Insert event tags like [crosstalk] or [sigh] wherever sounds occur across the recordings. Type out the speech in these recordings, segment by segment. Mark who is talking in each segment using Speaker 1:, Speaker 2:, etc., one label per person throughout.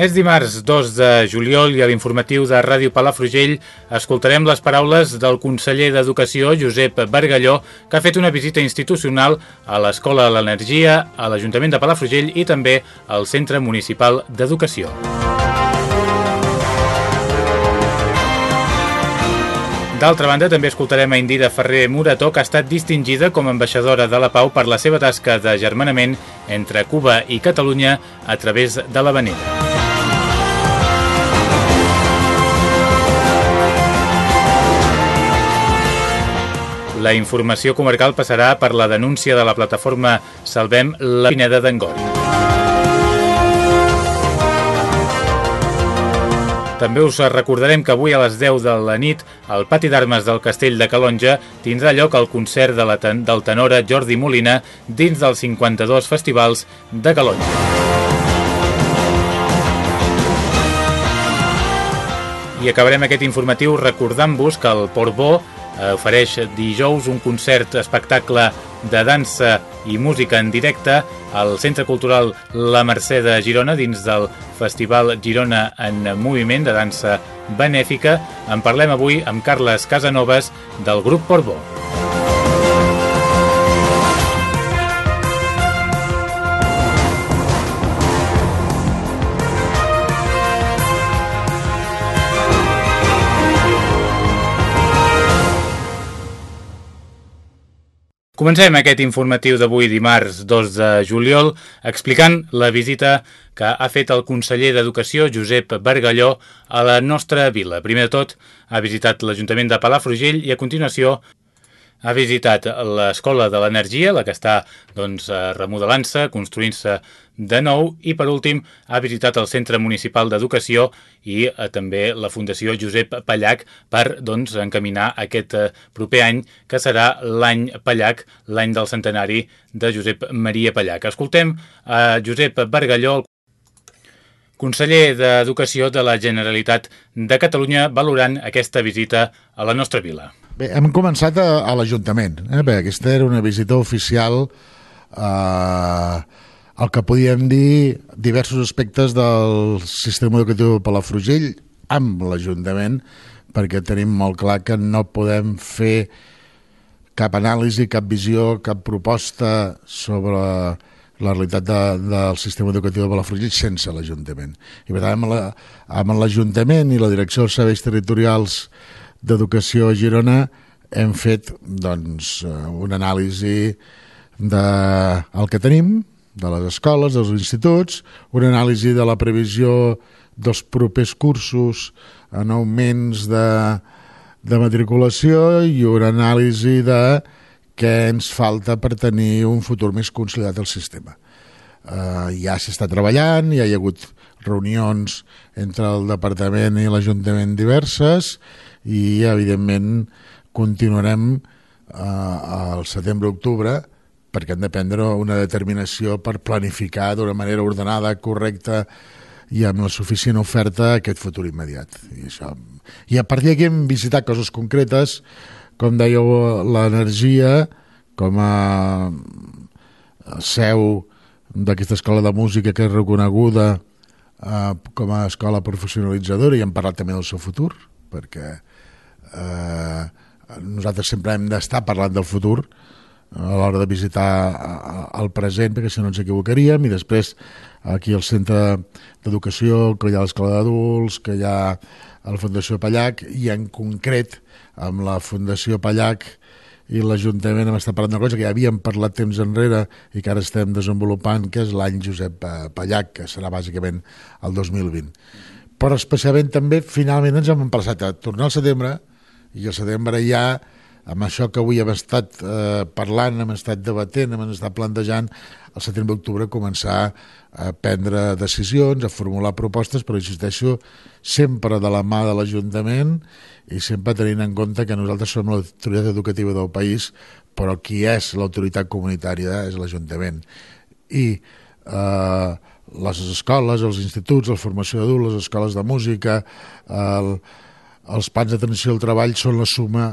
Speaker 1: És dimarts 2 de juliol i a l'informatiu de Ràdio Palafrugell escoltarem les paraules del conseller d'Educació, Josep Bargalló, que ha fet una visita institucional a l'Escola de l'Energia, a l'Ajuntament de Palafrugell i també al Centre Municipal d'Educació. D'altra banda, també escoltarem a Indira Ferrer Murató, que ha estat distingida com a ambaixadora de la pau per la seva tasca de germanament entre Cuba i Catalunya a través de l'Havanera. La informació comarcal passarà per la denúncia de la plataforma Salvem la Pineda d'Angori. També us recordarem que avui a les 10 de la nit al pati d'armes del Castell de Calonja tindrà lloc el concert de la ten del tenora Jordi Molina dins dels 52 festivals de Calonja. I acabarem aquest informatiu recordant-vos que el Portbó ofereix dijous un concert espectacle de dansa i música en directe al Centre Cultural La Mercè de Girona dins del Festival Girona en Moviment de dansa benèfica. En parlem avui amb Carles Casanovas del grup Portbó. Comencem aquest informatiu d'avui dimarts 2 de juliol explicant la visita que ha fet el conseller d'Educació Josep Bargalló a la nostra vila. Primer de tot ha visitat l'Ajuntament de Palafrugell i a continuació ha visitat l'Escola de l'Energia, la que està doncs, remodelant-se, construint-se de nou i per últim ha visitat el Centre Municipal d'Educació i eh, també la Fundació Josep Pallac per doncs, encaminar aquest eh, proper any que serà l'any Pallac, l'any del centenari de Josep Maria Pallac. Escoltem a Josep Bargalló, conseller d'Educació de la Generalitat de Catalunya, valorant aquesta visita a la nostra vila.
Speaker 2: Bé, hem començat a, a l'Ajuntament. Eh? Bé, aquesta era una visita oficial eh, el que podíem dir diversos aspectes del sistema educatiu de Palafrugell amb l'Ajuntament, perquè tenim molt clar que no podem fer cap anàlisi, cap visió, cap proposta sobre la realitat de, del sistema educatiu de Palafrugell sense l'Ajuntament. I per tant, amb l'Ajuntament i la Direcció dels Serveis Territorials d'Educació a Girona hem fet doncs, una anàlisi de el que tenim, de les escoles, dels instituts, una anàlisi de la previsió dels propers cursos en augments de, de matriculació i una anàlisi de què ens falta per tenir un futur més consolidat al sistema. Uh, ja s'està treballant, ja hi ha hagut reunions entre el departament i l'Ajuntament diverses i evidentment continuarem uh, al setembre-octubre perquè hem de prendre una determinació per planificar d'una manera ordenada, correcta i amb la suficient oferta aquest futur immediat. I, això... I a partir d'aquí hem visitat coses concretes, com dèieu, l'energia com a seu d'aquesta escola de música que és reconeguda eh, com a escola professionalitzadora i hem parlat també del seu futur, perquè eh, nosaltres sempre hem d'estar parlant del futur a l'hora de visitar el present, perquè si no ens equivocaríem, i després aquí al centre d'educació, que hi ha l'escola d'adults, que hi ha la Fundació Pallac, i en concret amb la Fundació Pallac i l'Ajuntament hem estat parlant d'una cosa que ja havíem parlat temps enrere i que ara estem desenvolupant, que és l'any Josep Pallac, que serà bàsicament el 2020. Però especialment també, finalment, ens hem emplaçat a tornar al setembre i al setembre ja amb això que avui hem estat eh, parlant, hem estat debatent, hem estat plantejant, al setembre-octubre començar a prendre decisions, a formular propostes, però insisteixo, sempre de la mà de l'Ajuntament i sempre tenint en compte que nosaltres som l'autoritat educativa del país, però qui és l'autoritat comunitària és l'Ajuntament. I eh, les escoles, els instituts, la formació d'adults, les escoles de música, el, els plans d'atenció al treball són la suma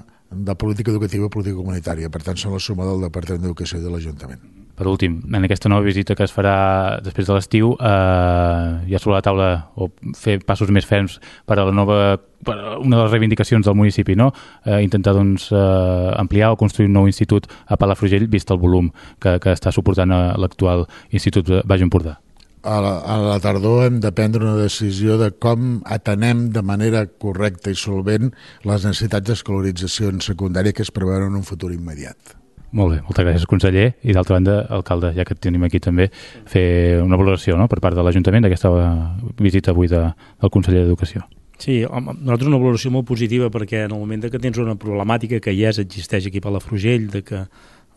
Speaker 2: política educativa i política comunitària. Per tant, són la suma del Departament d'Educació i de l'Ajuntament.
Speaker 1: Per últim, en aquesta nova visita que es farà després de l'estiu, eh, ha sobre la taula o fer passos més ferms per a la nova per a una de les reivindicacions del municipi, no? eh, intentar doncs, eh, ampliar o construir un nou institut a Palafrugell vist el volum que, que està suportant eh, l'actual Institut Baix Empordà
Speaker 2: a la, a la tardor hem de prendre una decisió de com atenem de manera correcta i solvent les necessitats d'escolarització en secundària que es preveuen en un futur immediat.
Speaker 1: Molt bé, moltes gràcies conseller i d'altra banda, alcalde, ja que tenim aquí també, fer una valoració no?, per part de l'Ajuntament d'aquesta visita avui de, del conseller d'Educació.
Speaker 3: Sí, home, nosaltres una valoració molt positiva perquè en el moment que tens una problemàtica que ja existeix aquí a Palafrugell, de que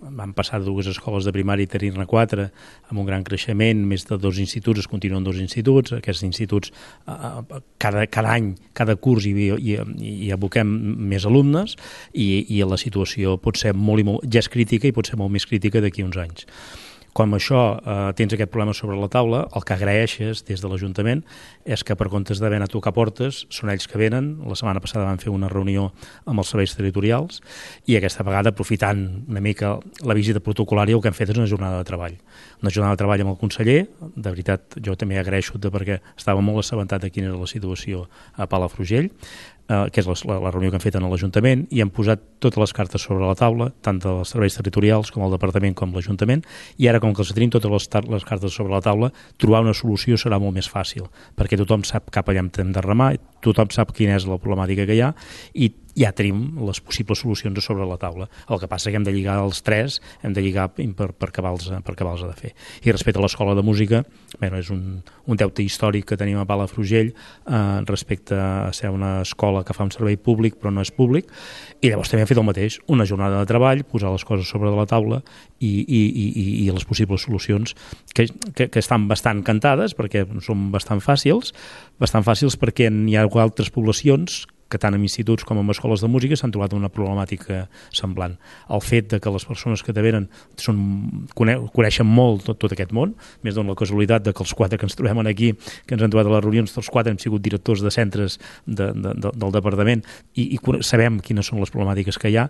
Speaker 3: van passar dues escoles de primària i tenir-ne quatre, amb un gran creixement, més de dos instituts, es continuen dos instituts, aquests instituts eh, eh, cada, cada any, cada curs hi, hi, hi aboquem més alumnes i, i la situació pot ser molt, i molt, ja és crítica i pot ser molt més crítica d'aquí uns anys com això eh, tens aquest problema sobre la taula, el que agraeixes des de l'Ajuntament és que per comptes d'haver anat a tocar portes, són ells que venen. La setmana passada van fer una reunió amb els serveis territorials i aquesta vegada, aprofitant una mica la visita protocolària, el que hem fet és una jornada de treball. Una jornada de treball amb el conseller, de veritat jo també agraeixo perquè estava molt assabentat de quina era la situació a Palafrugell, eh, que és la, la reunió que hem fet en l'Ajuntament, i hem posat totes les cartes sobre la taula, tant dels serveis territorials com el Departament com l'Ajuntament, i ara, com que els tenim totes les, les cartes sobre la taula, trobar una solució serà molt més fàcil, perquè tothom sap cap allà hem de remar, tothom sap quina és la problemàtica que hi ha, i ja tenim les possibles solucions a sobre la taula. El que passa que hem de lligar els tres, hem de lligar per, per acabar-los per acabar de fer. I respecte a l'escola de música, bueno, és un, un deute històric que tenim a Palafrugell eh, respecte a ser una escola que fa un servei públic però no és públic, i llavors també hem fet el mateix, una jornada de treball, posar les coses sobre de la taula i, i, i, i les possibles solucions que, que, que estan bastant cantades perquè són bastant fàcils, bastant fàcils perquè hi ha altres poblacions que tant en instituts com en escoles de música s'han trobat una problemàtica semblant. El fet de que les persones que te venen són, cone, coneixen molt tot, tot aquest món, més dona la casualitat de que els quatre que ens trobem aquí, que ens han trobat a les reunions, tots quatre hem sigut directors de centres de, de, de, del departament i, i sabem quines són les problemàtiques que hi ha,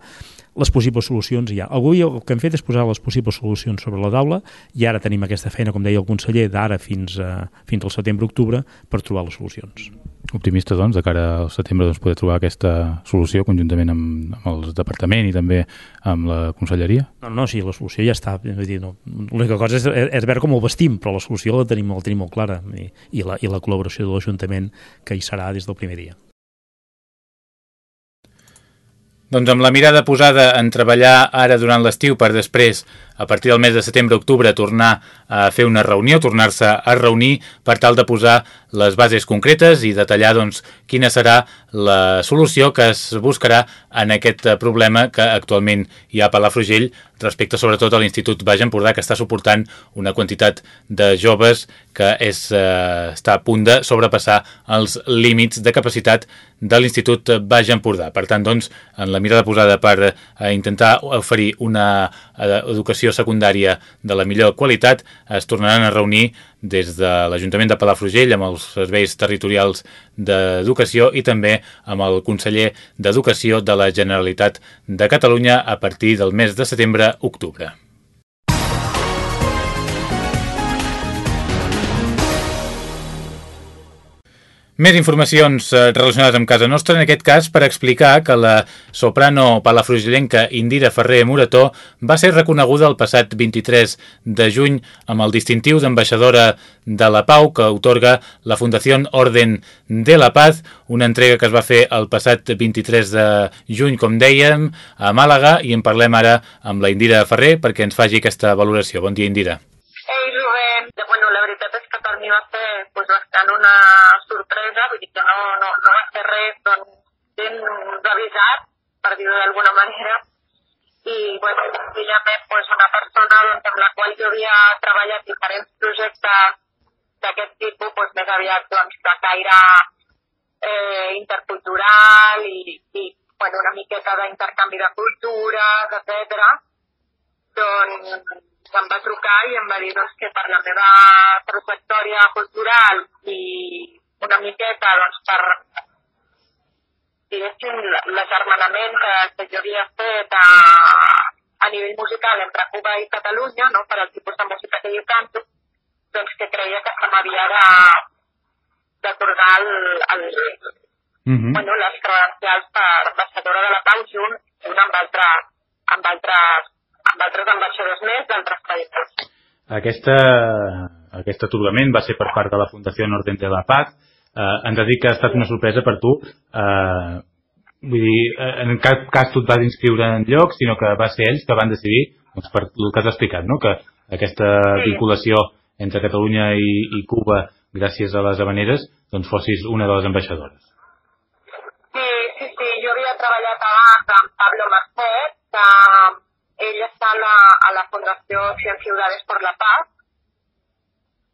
Speaker 3: les possibles solucions hi ha. Avui el que hem fet és posar les possibles solucions sobre la taula i ara tenim aquesta feina, com deia el conseller, d'ara fins, a, fins al setembre-octubre per trobar les solucions
Speaker 1: optimista doncs, de cara al setembre doncs, poder trobar aquesta solució conjuntament amb, amb el departament i també amb la conselleria?
Speaker 3: No, no, sí, la solució ja està. no, l'única cosa és, és veure com ho vestim, però la solució la tenim, la tenim molt clara i, i, la, i la col·laboració de l'Ajuntament que hi serà des del primer dia.
Speaker 1: Doncs amb la mirada posada en treballar ara durant l'estiu per després, a partir del mes de setembre-octubre, tornar a fer una reunió, tornar-se a reunir per tal de posar les bases concretes i detallar doncs, quina serà la solució que es buscarà en aquest problema que actualment hi ha a Palafrugell respecte sobretot a l'Institut Baix Empordà que està suportant una quantitat de joves que és, eh, està a punt de sobrepassar els límits de capacitat de l'Institut Baix Empordà. Per tant, doncs, en la mirada posada per eh, intentar oferir una eh, educació secundària de la millor qualitat, es tornaran a reunir des de l'Ajuntament de Palafrugell amb els serveis territorials d'educació i també amb el conseller d'Educació de la Generalitat de Catalunya a partir del mes de setembre-octubre. Més informacions eh, relacionades amb casa nostra, en aquest cas per explicar que la soprano palafrugellenca Indira Ferrer Morató va ser reconeguda el passat 23 de juny amb el distintiu d'ambaixadora de la Pau que otorga la Fundació Orden de la Paz, una entrega que es va fer el passat 23 de juny, com dèiem, a Màlaga, i en parlem ara amb la Indira Ferrer perquè ens faci aquesta valoració. Bon dia, Indira.
Speaker 4: Mi va ser pues, bastant una sorpresa, vull dir que no, no, no va ser res doncs, ben revisat, per dir-ho d'alguna manera, i bueno, senzillament pues, una persona doncs, amb la qual jo havia treballat diferents projectes d'aquest tipus, pues, més aviat doncs, de caire eh, intercultural i, i bueno, una miqueta d'intercanvi de cultures, etc. Doncs em va trucar i em va dir doncs, que per la meva trajectòria cultural i una miqueta doncs, per diguéssim, l'agermanament que, que jo havia fet a, a nivell musical entre Cuba i Catalunya, no? per al tipus de música que jo canto, doncs que creia que se m'havia d'atorgar el, el, uh -huh. bueno, les credencials per ambaixadora de la pau junt, junt amb, altre, amb, altres, amb altres ambaixadors més d'altres països.
Speaker 1: Aquesta, aquest atorgament va ser per part de la Fundació Norden de la Paz, eh, ens ha dit que ha estat una sorpresa per tu eh, vull dir, eh, en cap cas tu et vas inscriure en lloc, sinó que va ser ells que van decidir, doncs per el que has explicat, no? que aquesta vinculació entre Catalunya i, i Cuba gràcies a les habaneres, doncs fossis una de les ambaixadores.
Speaker 4: Sí, sí, sí, jo havia treballat abans amb Pablo Merced, que ell està a la, a la Fundació Cien Ciudades por la Paz,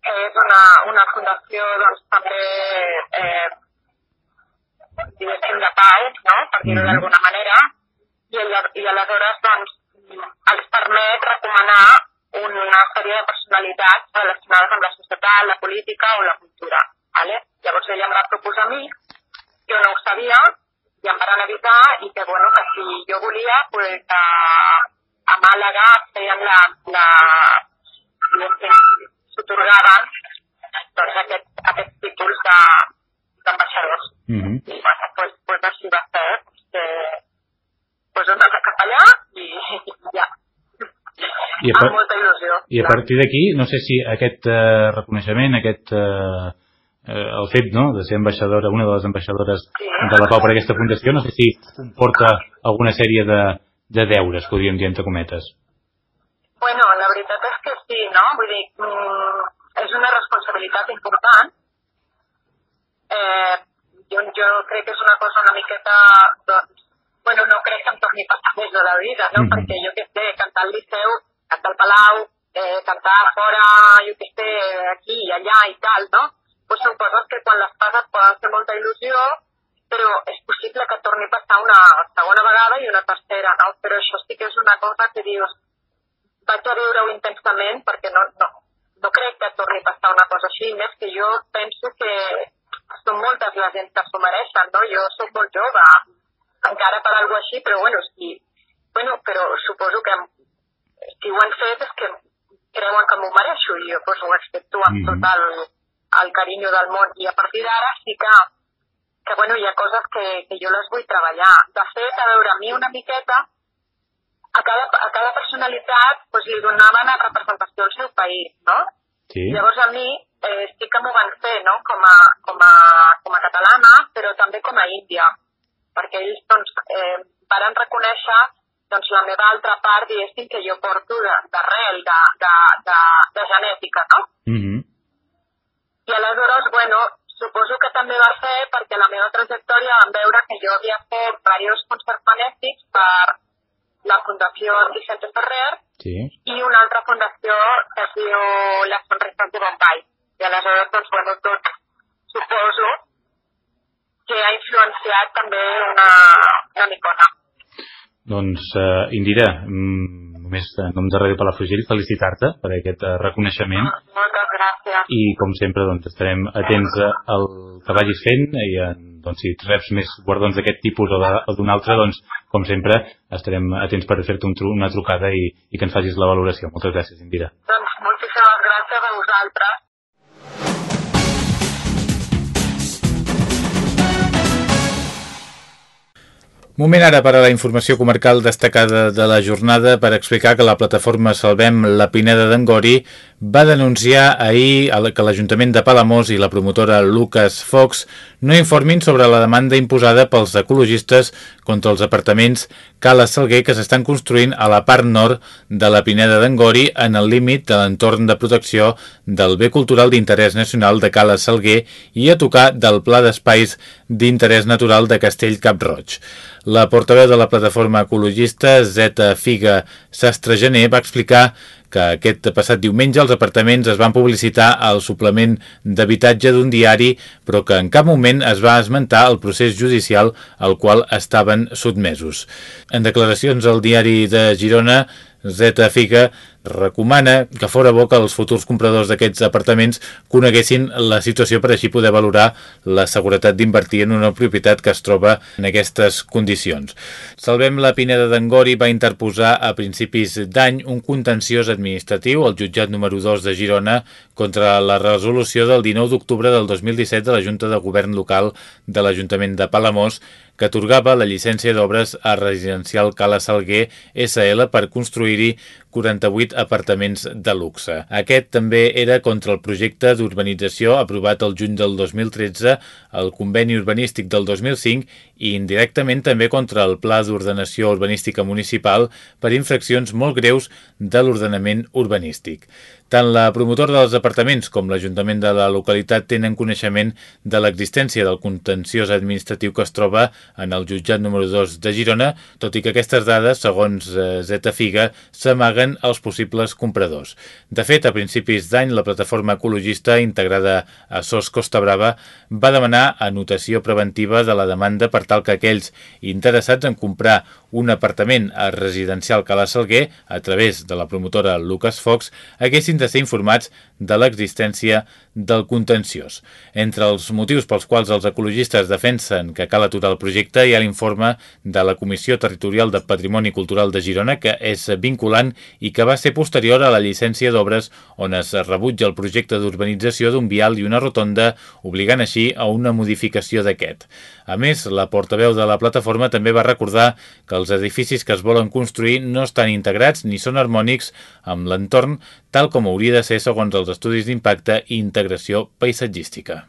Speaker 4: és una, una fundació doncs, també eh, diguéssim de pau, no? per dir-ho mm -hmm. d'alguna manera, i, i aleshores doncs, els permet recomanar una sèrie de personalitats relacionades amb la societat, la política o la cultura. ¿vale? Llavors ella em va proposar a mi, jo no ho sabia, i em van avisar i que, bueno, que si jo volia, pues, a, a Màlaga feien la, la, s'otorgaven doncs, aquest, aquest títols d'ambaixadors. De, mm -hmm. I bueno, pues, pues així va ser, que pues hem d'anar cap allà i, i ja. I a, amb molta il·lusió.
Speaker 1: I a partir d'aquí, no sé si aquest eh, reconeixement, aquest eh, eh, el fet no, de ser ambaixadora, una de les ambaixadores sí. de la Pau per aquesta fundació, no sé si comporta alguna sèrie de, de deures, podríem dir entre cometes.
Speaker 4: Bueno, la veritat és que sí, no? Vull dir, mm, és una responsabilitat important. Eh, jo, jo crec que és una cosa una miqueta, doncs, bueno, no crec que em torni a passar més de la vida, no? Mm -hmm. Perquè jo que sé, cantar al Liceu, cantar al Palau, eh, cantar fora, jo que sé, aquí i allà i tal, no? Pues són coses que quan les passes poden fer molta il·lusió, però és possible que torni a passar una segona vegada i una tercera, no? Però això sí que és una cosa que dius, vaig a veure-ho intensament perquè no, no, no crec que torni a passar una cosa així, més que jo penso que són moltes les gent que s'ho mereixen, no? Jo sóc molt jove, encara per alguna així, però bueno, sí, bueno, però suposo que si ho han fet és que creuen que m'ho mereixo i jo pues, ho accepto amb mm -hmm. tot el, el carinyo del món i a partir d'ara sí que, que bueno, hi ha coses que, que jo les vull treballar. De fet, a veure, a mi una miqueta a cada, a cada personalitat pues, li donaven a representació al seu país, no? Sí. Llavors a mi eh, sí que m'ho van fer, no?, com a, com, a, com a catalana, però també com a índia, perquè ells, doncs, eh, varen reconèixer doncs, la meva altra part, diguéssim, que jo porto d'arrel, de, de, de, de genètica, no? Mm -hmm. I aleshores, bueno, suposo que també va ser perquè la meva trajectòria van veure que jo havia fet diversos concerts benèfics per la Fundació Vicente Ferrer sí. i una altra fundació que es diu Les Sonrises de Bombay. I aleshores, doncs, bueno, tot suposo que ha influenciat també una, una micona.
Speaker 1: Doncs, uh, Indira, mm, només en nom de Ràdio Palafrugell felicitar-te per aquest uh, reconeixement.
Speaker 4: Moltes gràcies.
Speaker 1: I, com sempre, doncs, estarem atents al que vagis fent i en doncs, si reps més guardons d'aquest tipus o d'un altre, doncs, com sempre, estarem atents per fer-te un una trucada i, i que ens facis la valoració. Moltes gràcies, Indira.
Speaker 4: Doncs moltíssimes gràcies a vosaltres.
Speaker 1: Moment ara per a la informació comarcal destacada de la jornada per explicar que la plataforma Salvem la Pineda d'Angori va denunciar ahir que l'Ajuntament de Palamós i la promotora Lucas Fox no informin sobre la demanda imposada pels ecologistes contra els apartaments Cala Salguer que s'estan construint a la part nord de la Pineda d'Angori en el límit de l'entorn de protecció del bé cultural d'interès nacional de Cala Salguer i a tocar del Pla d'Espais d'interès natural de Castell Cap Roig. La portaveu de la plataforma ecologista, Zeta Figa Sastregener, va explicar que aquest passat diumenge els apartaments es van publicitar al suplement d'habitatge d'un diari, però que en cap moment es va esmentar el procés judicial al qual estaven sotmesos. En declaracions al diari de Girona, Zeta Figa recomana que fora bo que els futurs compradors d'aquests apartaments coneguessin la situació per així poder valorar la seguretat d'invertir en una propietat que es troba en aquestes condicions. Salvem la Pineda d'Angori va interposar a principis d'any un contenciós administratiu al jutjat número 2 de Girona contra la resolució del 19 d'octubre del 2017 de la Junta de Govern Local de l'Ajuntament de Palamós que atorgava la llicència d'obres a Residencial Cala Salguer SL per construir-hi 48 apartaments de luxe. Aquest també era contra el projecte d'urbanització aprovat el juny del 2013, el conveni urbanístic del 2005 i indirectament també contra el Pla d'Ordenació Urbanística Municipal per infraccions molt greus de l'ordenament urbanístic. Tant la promotora dels apartaments com l'Ajuntament de la localitat tenen coneixement de l'existència del contenciós administratiu que es troba en el jutjat número 2 de Girona, tot i que aquestes dades, segons eh, Zeta Figa, s'amaguen als possibles compradors. De fet, a principis d'any, la plataforma ecologista integrada a SOS Costa Brava va demanar anotació preventiva de la demanda per tal que aquells interessats en comprar un apartament a residencial Cala Salguer a través de la promotora Lucas Fox haguessin de ser informats de l'existència del contenciós. Entre els motius pels quals els ecologistes defensen que cal aturar el projecte hi ha l'informe de la Comissió Territorial de Patrimoni Cultural de Girona que és vinculant i que va ser posterior a la llicència d'obres on es rebutja el projecte d'urbanització d'un vial i una rotonda obligant així a una modificació d'aquest. A més, la portaveu de la plataforma també va recordar que els edificis que es volen construir no estan integrats ni són harmònics amb l'entorn tal com hauria de ser segons els estudis d'impacte i integració paisatgística.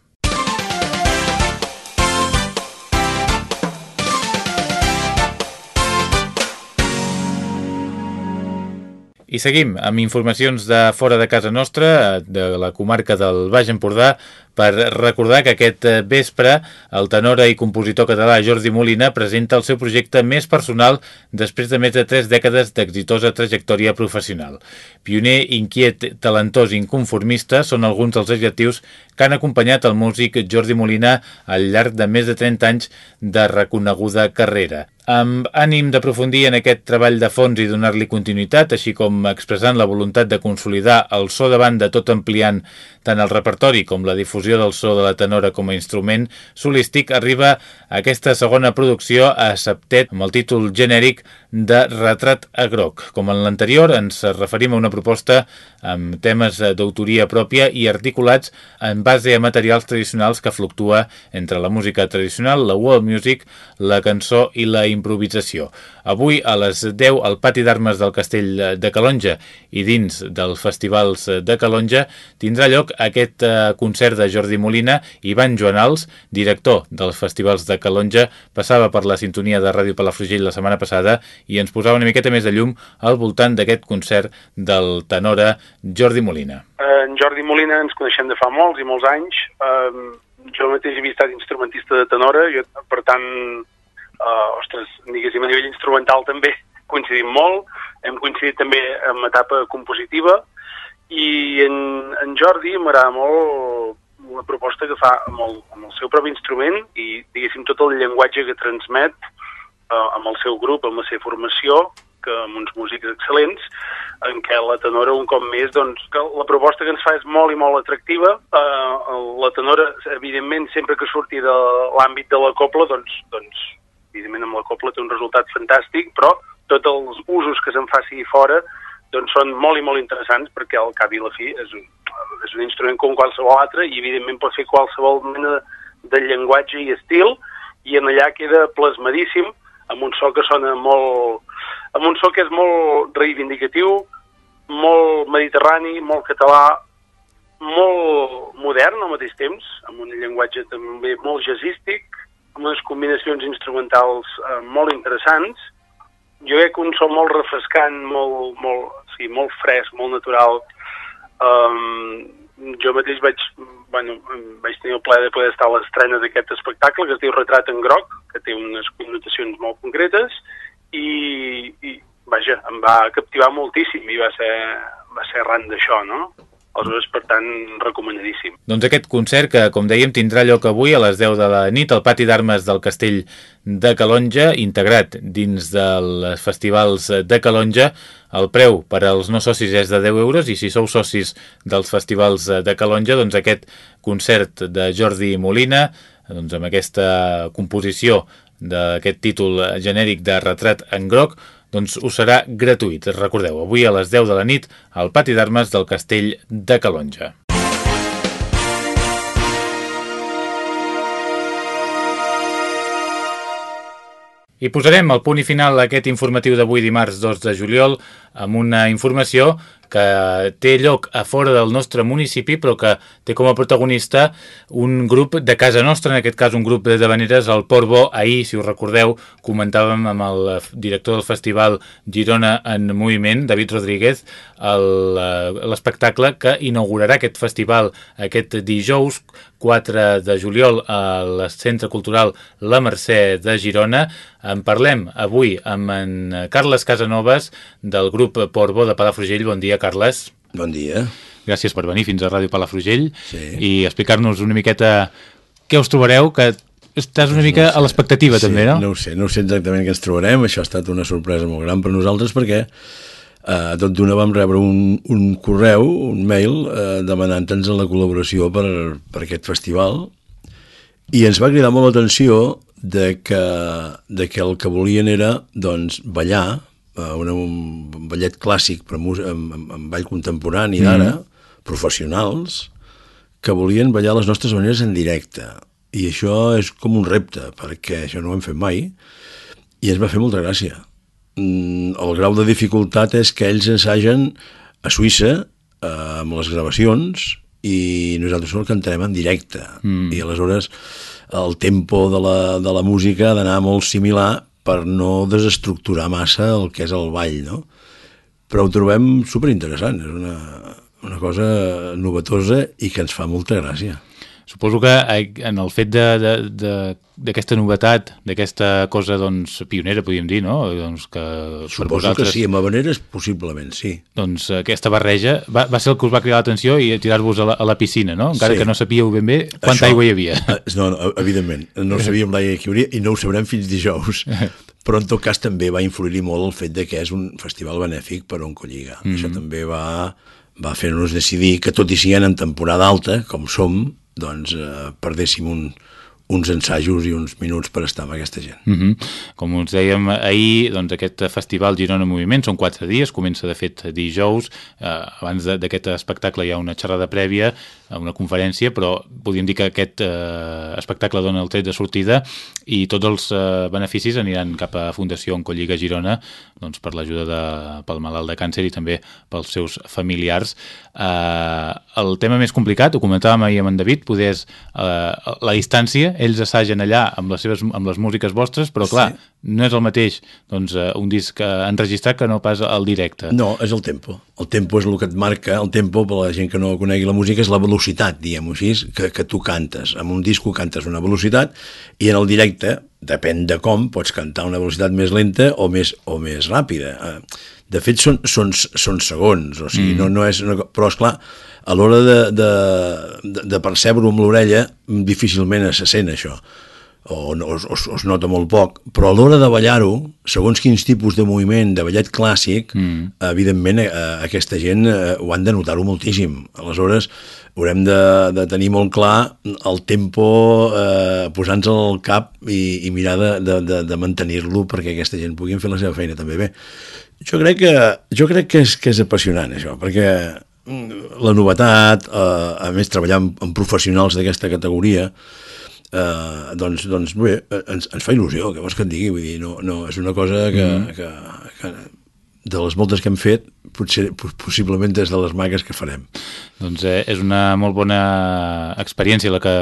Speaker 1: I seguim amb informacions de fora de casa nostra, de la comarca del Baix Empordà, per recordar que aquest eh, vespre el tenor i compositor català Jordi Molina presenta el seu projecte més personal després de més de tres dècades d'exitosa trajectòria professional. Pioner, inquiet, talentós i inconformista són alguns dels adjectius que han acompanyat el músic Jordi Molina al llarg de més de 30 anys de reconeguda carrera. Amb ànim d'aprofundir en aquest treball de fons i donar-li continuïtat, així com expressant la voluntat de consolidar el so de banda tot ampliant tant el repertori com la difusió del so de la tenora com a instrument solístic arriba aquesta segona producció a Septet amb el títol genèric de Retrat a groc. Com en l'anterior, ens referim a una proposta amb temes d'autoria pròpia i articulats en base a materials tradicionals que fluctua entre la música tradicional, la world music, la cançó i la improvisació. Avui a les 10 al pati d'armes del Castell de Calonja i dins dels festivals de Calonja tindrà lloc aquest eh, concert de Jordi Molina i Ivan Joanals, director dels festivals de Calonja, passava per la sintonia de Ràdio Palafrugell la setmana passada i ens posava una miqueta més de llum al voltant d'aquest concert del tenora Jordi Molina.
Speaker 5: En Jordi Molina ens coneixem de fa molts i molts anys. Jo mateix havia estat instrumentista de tenora, jo, per tant, eh, ostres, diguéssim, a nivell instrumental també coincidim molt, hem coincidit també en etapa compositiva, i en, en Jordi m'agrada molt la proposta que fa amb el, amb el seu propi instrument i, diguéssim, tot el llenguatge que transmet eh, amb el seu grup, amb la seva formació, que amb uns músics excel·lents, en què la tenora un cop més, doncs, que la proposta que ens fa és molt i molt atractiva. Eh, la tenora, evidentment, sempre que surti de l'àmbit de la copla, doncs, doncs, evidentment amb la copla té un resultat fantàstic, però tots els usos que se'n faci fora doncs són molt i molt interessants perquè al cap i la fi és un, és un instrument com qualsevol altre i evidentment pot fer qualsevol mena de llenguatge i estil i en allà queda plasmadíssim amb un so que sona molt... amb un so que és molt reivindicatiu, molt mediterrani, molt català, molt modern al mateix temps, amb un llenguatge també molt jazzístic, amb unes combinacions instrumentals eh, molt interessants, jo crec que un so molt refrescant, molt, molt, sí, molt fresc, molt natural. Um, jo mateix vaig, bueno, vaig tenir el plaer de poder estar a l'estrena d'aquest espectacle que es diu Retrat en groc, que té unes connotacions molt concretes i, i vaja, em va captivar moltíssim i va ser, va ser arran d'això, no? Aleshores, per tant, recomanadíssim.
Speaker 1: Doncs aquest concert, que com dèiem tindrà lloc avui a les 10 de la nit al pati d'armes del Castell de Calonja, integrat dins dels festivals de Calonja, el preu per als no socis és de 10 euros i si sou socis dels festivals de Calonja, doncs aquest concert de Jordi Molina, doncs amb aquesta composició d'aquest títol genèric de retrat en groc, doncs us serà gratuït. Recordeu, avui a les 10 de la nit al pati d'armes del Castell de Calonja. I posarem el punt i final a aquest informatiu d'avui dimarts 2 de juliol amb una informació que té lloc a fora del nostre municipi però que té com a protagonista un grup de casa nostra, en aquest cas un grup de veneres al Port Bo. Ahir, si us recordeu, comentàvem amb el director del festival Girona en Moviment, David Rodríguez, l'espectacle que inaugurarà aquest festival aquest dijous 4 de juliol al Centre Cultural La Mercè de Girona. En parlem avui amb en Carles Casanovas del grup Porbo de Palafrugell. Bon dia, Carles.
Speaker 6: Bon dia.
Speaker 1: Gràcies per venir fins a Ràdio Palafrugell
Speaker 6: sí.
Speaker 1: i explicar-nos una miqueta què us trobareu, que estàs una mica no sé. a l'expectativa
Speaker 6: sí,
Speaker 1: també, no?
Speaker 6: No ho sé, no sé exactament què ens trobarem, això ha estat una sorpresa molt gran per nosaltres perquè eh, d'una vam rebre un, un correu, un mail, eh, demanant-nos la col·laboració per, per aquest festival i ens va cridar molt l'atenció de que, de que el que volien era doncs, ballar eh, una, un ballet clàssic per música, amb, amb, amb ball contemporani d'ara, mm. professionals, que volien ballar les nostres maneres en directe. I això és com un repte, perquè això no ho hem fet mai, i ens va fer molta gràcia. Mm, el grau de dificultat és que ells ensagen a Suïssa eh, amb les gravacions i nosaltres el cantarem en directe mm. i aleshores el tempo de la, de la música ha d'anar molt similar per no desestructurar massa el que és el ball, no? Però ho trobem superinteressant, és una, una cosa novetosa i que ens fa molta gràcia.
Speaker 1: Suposo que eh, en el fet d'aquesta novetat, d'aquesta cosa doncs, pionera, podríem dir, no? Doncs que
Speaker 6: Suposo vosaltres, que sí, amb Habaneres possiblement, sí.
Speaker 1: Doncs aquesta barreja va, va ser el que us va cridar l'atenció i tirar-vos a, la, a la piscina, no? Encara sí. que no sabíeu ben bé quanta Això, aigua hi havia.
Speaker 6: Eh, no, no, evidentment, no [laughs] sabíem l'aigua que hi hauria i no ho sabrem fins dijous. Però en tot cas també va influir molt el fet de que és un festival benèfic per on colliga. Mm -hmm. Això també va, va fer-nos decidir que tot i siguent en temporada alta, com som, doncs eh, perdéssim un, uns ensajos i uns minuts per estar amb aquesta gent.
Speaker 1: Mm -hmm. Com us dèiem ahir, doncs aquest festival Girona Moviment són quatre dies, comença de fet dijous, eh, abans d'aquest espectacle hi ha una xerrada prèvia, una conferència, però podríem dir que aquest eh, espectacle dona el tret de sortida i tots els eh, beneficis aniran cap a Fundació Oncolliga Girona doncs, per l'ajuda pel malalt de càncer i també pels seus familiars. Eh, el tema més complicat, ho comentàvem ahir amb en David, poder és eh, la distància ells assagen allà amb les, seves, amb les músiques vostres, però clar, sí. no és el mateix doncs, uh, un disc enregistrat que no pas al directe.
Speaker 6: No, és el tempo. El tempo és el que et marca, el tempo, per la gent que no conegui la música, és la velocitat, diguem-ho així, que, que tu cantes. Amb un disco cantes una velocitat i en el directe, depèn de com, pots cantar una velocitat més lenta o més, o més ràpida. Eh, de fet, són, són, són segons, o sigui, mm. no, no és... Una, però, és clar a l'hora de, de, de, de percebre-ho amb l'orella, difícilment se sent això, o, o, o, o es nota molt poc, però a l'hora de ballar-ho, segons quins tipus de moviment de ballet clàssic, mm. evidentment eh, aquesta gent eh, ho han de notar-ho moltíssim. Aleshores, haurem de, de tenir molt clar el tempo eh, posant-se al cap i, i mirar de, de, de, de mantenir-lo perquè aquesta gent pugui fer la seva feina també bé. Jo crec que, jo crec que, és, que és apassionant això, perquè la novetat, eh, a més treballar amb, amb professionals d'aquesta categoria, eh, doncs, doncs bé, ens, ens fa il·lusió, què vols que et digui? Vull dir, no, no, és una cosa que, mm. que, que de les moltes que hem fet, potser, possiblement és de les magues que farem.
Speaker 1: Doncs eh, és una molt bona experiència la que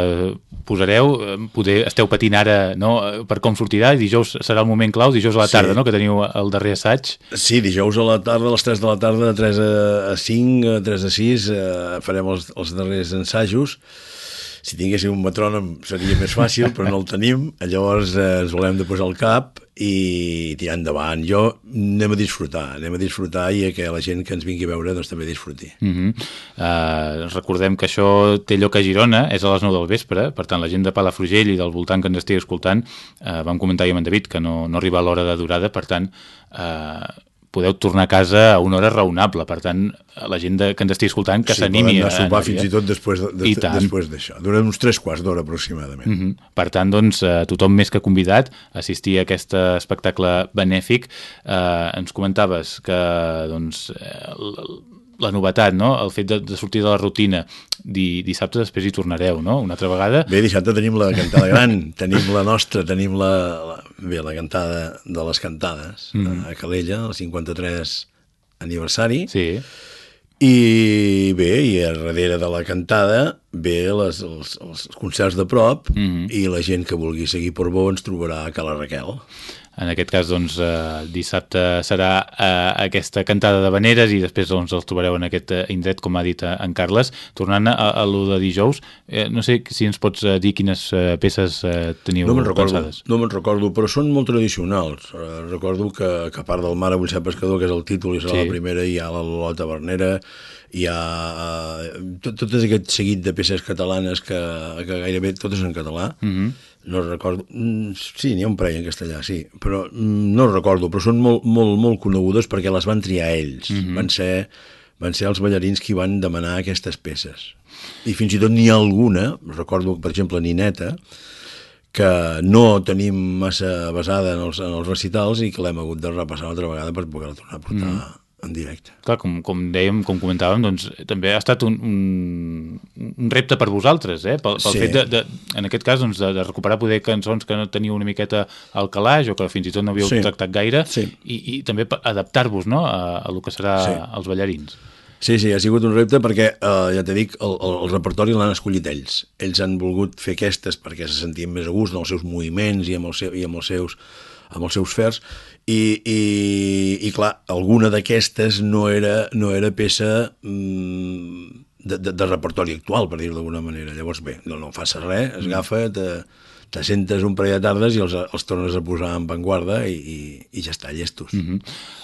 Speaker 1: posareu. Poder, esteu patint ara no, per com sortirà, i dijous serà el moment clau, dijous a la tarda, sí. no, que teniu el darrer assaig.
Speaker 6: Sí, dijous a la tarda, a les 3 de la tarda, de 3 a 5, a 3 a 6, eh, farem els, els darrers ensajos. Si tinguéssim un metrònom seria més fàcil, però no el tenim, llavors eh, ens volem de posar al cap i tirar endavant. Jo anem a disfrutar, anem a disfrutar i que la gent que ens vingui a veure doncs, també disfruti.
Speaker 1: Uh -huh. uh, recordem que això té lloc a Girona, és a les 9 del vespre, per tant la gent de Palafrugell i del voltant que ens estigui escoltant, uh, vam comentar jo amb en David que no, no arriba a l'hora de durada, per tant uh, podeu tornar a casa a una hora raonable. Per tant, la gent de, que ens estigui escoltant que s'animi
Speaker 6: sí,
Speaker 1: a
Speaker 6: anar a sopar fins i tot després de, de, després d'això. Durant uns tres quarts d'hora aproximadament.
Speaker 1: Uh -huh. Per tant, doncs, eh, tothom més que convidat a assistir a aquest espectacle benèfic. Eh, ens comentaves que doncs, eh, la novetat, no? el fet de, de sortir de la rutina Di, dissabte després hi tornareu, no? Una altra vegada.
Speaker 6: Bé, dissabte tenim la cantada gran, [laughs] tenim la nostra, tenim la, la, bé, la cantada de les cantades mm -hmm. a Calella, el 53 aniversari.
Speaker 1: Sí.
Speaker 6: I bé, i a darrere de la cantada ve les, els, els concerts de prop mm -hmm. i la gent que vulgui seguir per bo ens trobarà a Cala Raquel.
Speaker 1: En aquest cas, doncs, eh, dissabte serà eh, aquesta cantada de veneres i després doncs, els trobareu en aquest eh, indret, com ha dit eh, en Carles. Tornant a, a lo de dijous, eh, no sé si ens pots eh, dir quines peces eh, teniu
Speaker 6: no
Speaker 1: pensades.
Speaker 6: No me'n recordo, però són molt tradicionals. Recordo que, que a part del Mare vull ser pescador, que és el títol i serà sí. la primera, hi ha la Lolota Bernera, hi ha eh, tot, tot aquest seguit de peces catalanes que, que gairebé totes en català, mm -hmm no recordo, mm, sí, n'hi ha un parell en castellà, sí, però mm, no recordo, però són molt, molt, molt conegudes perquè les van triar ells, mm -hmm. van, ser, van ser els ballarins qui van demanar aquestes peces. I fins i tot n'hi ha alguna, recordo, per exemple, Nineta, que no tenim massa basada en els, en els recitals i que l'hem hagut de repassar una altra vegada per poder-la tornar a portar mm -hmm en directe.
Speaker 1: Clar, com, com dèiem, com comentàvem, doncs també ha estat un, un, un repte per vosaltres, eh? pel, pel sí. fet de, de, en aquest cas, doncs, de, de recuperar poder cançons que no teniu una miqueta al calaix o que fins i tot no havíeu sí. tractat gaire
Speaker 6: sí.
Speaker 1: i, i també adaptar-vos no? a, a lo que serà sí. els ballarins.
Speaker 6: Sí, sí, ha sigut un repte perquè, eh, ja t'he dit, el, el, el repertori l'han escollit ells. Ells han volgut fer aquestes perquè se sentien més a gust en els seus moviments i amb, el seu, i amb els seus amb els seus fers i, i, i clar, alguna d'aquestes no, era, no era peça mm, de, de, de repertori actual, per dir-ho d'alguna manera. Llavors, bé, no, no fa res, es agafa, te, te sentes un parell de tardes i els, els tornes a posar en vanguarda i, i, i ja està, llestos. Uh -huh.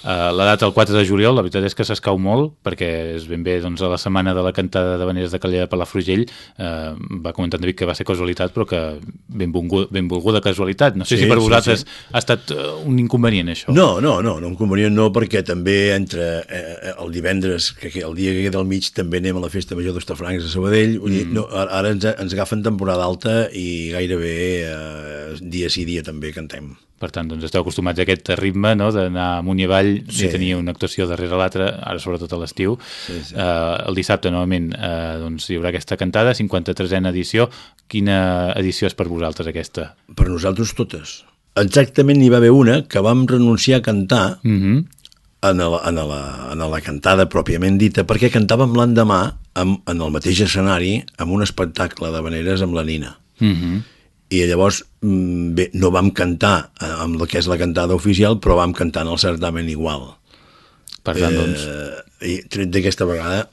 Speaker 1: uh, la data el 4 de juliol, la veritat és que s'escau molt, perquè és ben bé doncs, a la setmana de la cantada de Veneres de Calella per la Frugell, uh, va comentar en David que va ser casualitat, però que benvolguda, benvolguda casualitat. No sé sí, si per vosaltres sí, sí. ha estat uh, un inconvenient, això.
Speaker 6: No, no, no, no, un inconvenient no, perquè també entre eh, el divendres, que, que el dia que queda al mig, també anem a la festa major d'Ostafrancs a Sabadell, mm. no, ara ens, ens agafen temporada alta i gairebé eh, dia sí dia també cantem.
Speaker 1: Per tant, doncs esteu acostumats a aquest ritme no? d'anar amunt i avall sí. i tenir una actuació darrere l'altra, ara sobretot a l'estiu. Sí, sí. Eh, el dissabte, novament, eh, doncs, hi haurà aquesta cantada, 53a edició. Quina edició és per vosaltres aquesta?
Speaker 6: Per nosaltres totes. Exactament n'hi va haver una que vam renunciar a cantar mm -hmm. en, la, en, la, en la cantada pròpiament dita, perquè cantàvem l'endemà en el mateix escenari amb un espectacle de veneres amb la Nina. Mm -hmm i llavors mm, bé, no vam cantar eh, amb el que és la cantada oficial, però vam cantar en el certamen igual.
Speaker 1: Per tant, doncs...
Speaker 6: Eh, I tret d'aquesta vegada,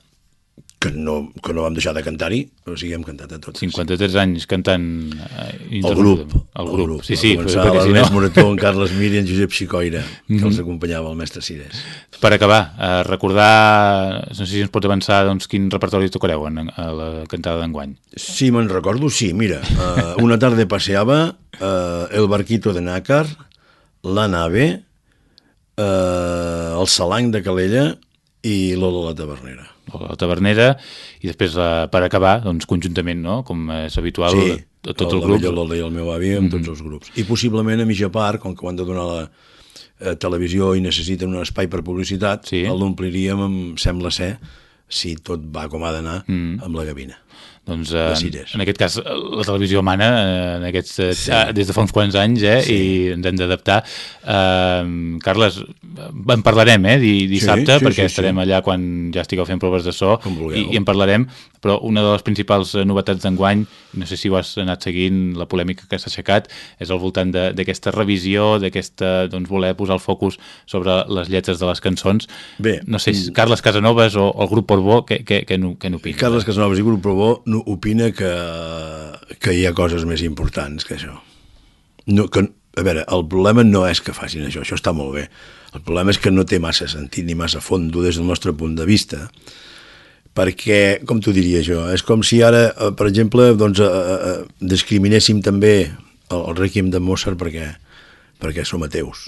Speaker 6: que no, que no vam deixar de cantar-hi, o sigui, hem cantat a tots.
Speaker 1: 53 anys cantant...
Speaker 6: Eh, el grup.
Speaker 1: El grup, el sí, sí.
Speaker 6: Començar l'Ernest no... Morató, en Carles Mir i en Josep Xicoira, que mm -hmm. els acompanyava el mestre Cires.
Speaker 1: Per acabar, eh, recordar, no sé si ens pots avançar, doncs, quin repertori tocareu en, a la cantada d'enguany.
Speaker 6: Sí, me'n recordo, sí, mira, uh, una tarda passeava uh, El barquito de Nácar, La nave, uh, El salang de Calella i Lola la Tavernera
Speaker 1: la tavernera, i després, eh, per acabar, doncs, conjuntament, no?, com és habitual,
Speaker 6: sí,
Speaker 1: a tots els grups.
Speaker 6: Sí, el i el meu avi amb mm -hmm. tots els grups. I possiblement a mitja part, com que ho han de donar la eh, televisió i necessiten un espai per publicitat, sí. l'ompliríem, em sembla ser, si tot va com ha d'anar, mm -hmm. amb la gavina.
Speaker 1: Doncs, eh, en aquest cas, la televisió mana eh, en aquests, eh, sí. des de fa uns quants anys eh, sí. i ens hem d'adaptar. Eh, Carles, en parlarem eh, dissabte, sí, sí, perquè sí, estarem sí. allà quan ja estigueu fent proves de so i, i en parlarem, però una de les principals novetats d'enguany, no sé si ho has anat seguint, la polèmica que s'ha aixecat, és al voltant d'aquesta revisió, d'aquesta, doncs, voler posar el focus sobre les lletres de les cançons. Bé. No sé, si Carles Casanovas o, o el grup Porbó, què, n'opines?
Speaker 6: Carles Casanovas i el grup Porbó no opina que, que hi ha coses més importants que això. No, que, a veure, el problema no és que facin això, això està molt bé. El problema és que no té massa sentit ni massa fondo des del nostre punt de vista, perquè, com t'ho diria jo, és com si ara, eh, per exemple, doncs, eh, eh, discriminéssim també el, el Requiem de Mozart perquè, perquè som ateus.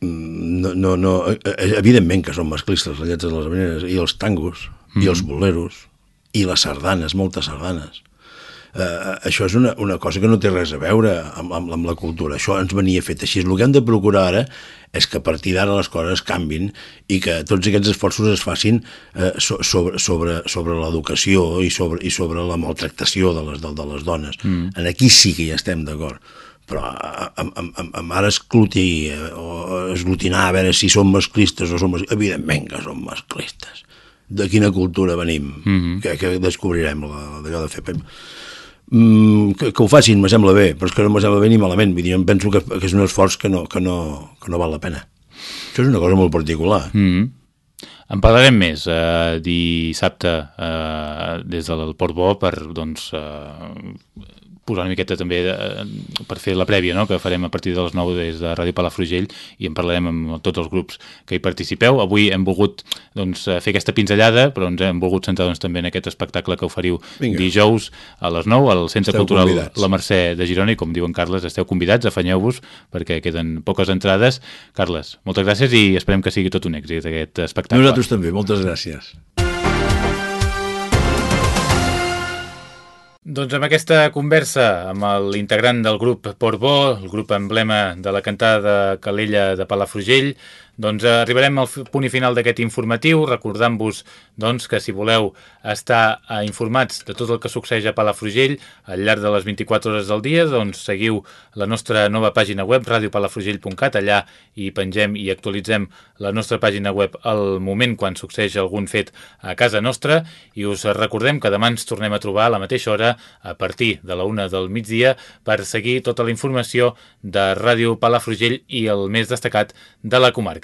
Speaker 6: Mm, no, no, no, evidentment que són masclistes les lletres de les habaneres i els tangos, mm -hmm. i els boleros, i les sardanes, moltes sardanes eh, això és una, una cosa que no té res a veure amb, amb, amb la cultura. Això ens venia fet així. El que hem de procurar ara és que a partir d'ara les coses canvin i que tots aquests esforços es facin eh, so, sobre, sobre, sobre l'educació i sobre, i sobre la maltractació de les, de, de les dones. Mm. En aquí sí que hi estem d'acord però amb, amb, amb, amb ara esclutir eh, o esglutinar a veure si som masclistes o som... Evidentment que som masclistes. De quina cultura venim? Mm -hmm. que, que descobrirem d'allò de fer mm, que, que ho facin, me sembla bé, però és que no me sembla bé ni malament. Vull dir, em penso que, que és un esforç que no, que, no, que no val la pena. Això és una cosa molt particular.
Speaker 1: Mm -hmm. En parlarem més eh, dissabte eh, des del Port Bo per doncs, eh, posar una miqueta també de, eh, per fer la prèvia no? que farem a partir de les 9 des de Ràdio Palafrugell i en parlarem amb tots els grups que hi participeu. Avui hem volgut doncs, fer aquesta pinzellada, però ens hem volgut centrar doncs, també en aquest espectacle que oferiu Vinga. dijous a les 9 al Centre esteu Cultural convidats. La Mercè de Girona i com diuen Carles, esteu convidats, afanyeu-vos perquè queden poques entrades. Carles, moltes gràcies i esperem que sigui tot un èxit aquest espectacle.
Speaker 6: Nosaltres també, moltes gràcies.
Speaker 1: Doncs amb aquesta conversa amb l'integrant del grup Portbó, el grup emblema de la cantada Calella de Palafrugell, doncs eh, arribarem al punt i final d'aquest informatiu, recordant-vos doncs, que si voleu estar eh, informats de tot el que succeeix a Palafrugell al llarg de les 24 hores del dia, doncs seguiu la nostra nova pàgina web, radiopalafrugell.cat, allà hi pengem i actualitzem la nostra pàgina web al moment quan succeeix algun fet a casa nostra. I us recordem que demà ens tornem a trobar a la mateixa hora a partir de la una del migdia per seguir tota la informació de Ràdio Palafrugell i el més destacat de la comarca